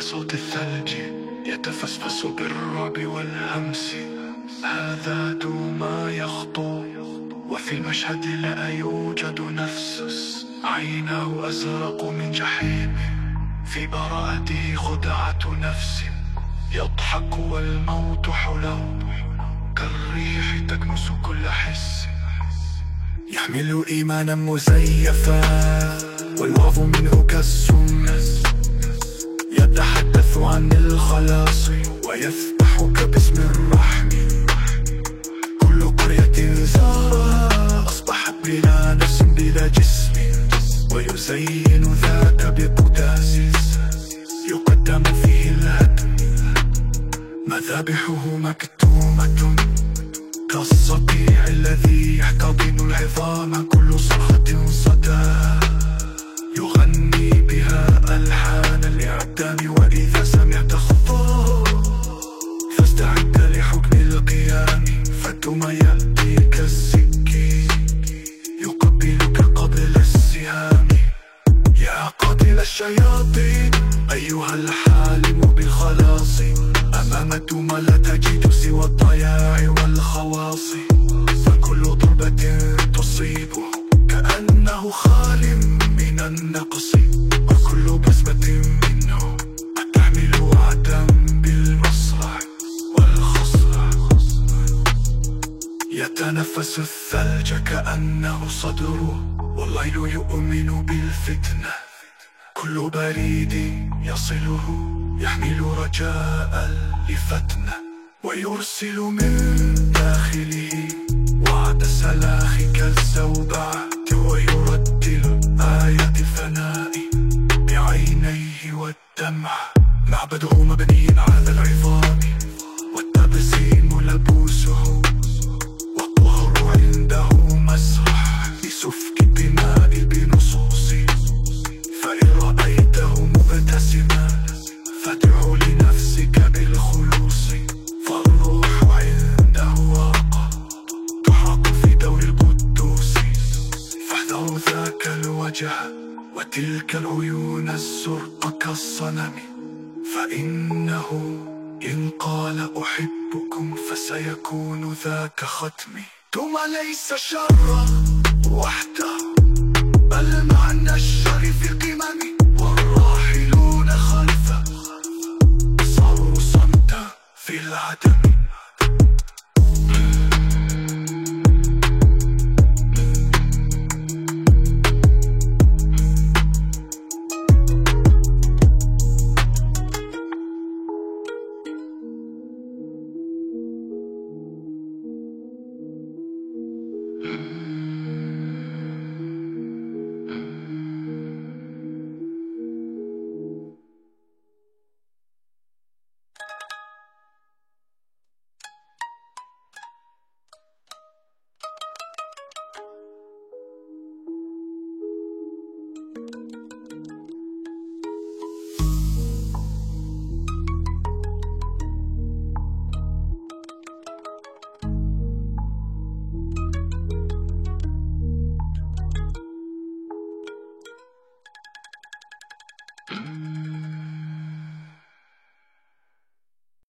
صوت الثلج يتفسفس بالرعب والهمس. هذا دوما يخطو وفي المشهد لا يوجد نفس. عيناه أزرق من جحيم في براءته خدعة نفس. يضحك والموت حوله كالريح تكنس كل حس. يحمل إيمانا مزيفا. ويزين ذاك بقداسيس يقدم فيه الهدم مذابحه مكتومة. كالصقيع الذي يحتضن العظام كل صرخة صدى. يغني بها ألحان الإعدام وإذا سمعت خطاه فاستعد لحكم القيام فالدم الشياطين. أيها الحالم بالخلاص أمام الدم لا تجد سوى الضياع والخواص فكل ضربة تصيبه كأنه خال من النقص. وكل بسمة منه تحمل وعدا بالمصرع والخصرع. يتنفس الثلج كأنه صدره والليل يؤمن بالفتنة. كل بريد يصله يحمل رجاء لفتنة ويرسل من داخله وعد سلاخ كالزوبعة الوجه وتلك العيون الزرق كالصنم. فإنه إن قال أحبكم فسيكون ذاك ختمي. ثم ليس شرا وحده بل معنى الشر في قمم والراحلون خلفه صاروا صمتا في العدم. Mm-hmm.